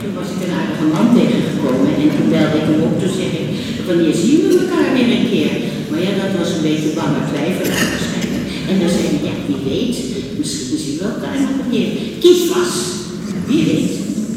toen was ik een aardige man tegengekomen en toen belde ik hem op. Toen zeggen, ik, wanneer zien we elkaar weer een keer? Maar ja, dat was een beetje bange twijfelaar waarschijnlijk. En dan zei hij, ja, wie weet, misschien zien we elkaar nog een keer. Kies vast, wie weet.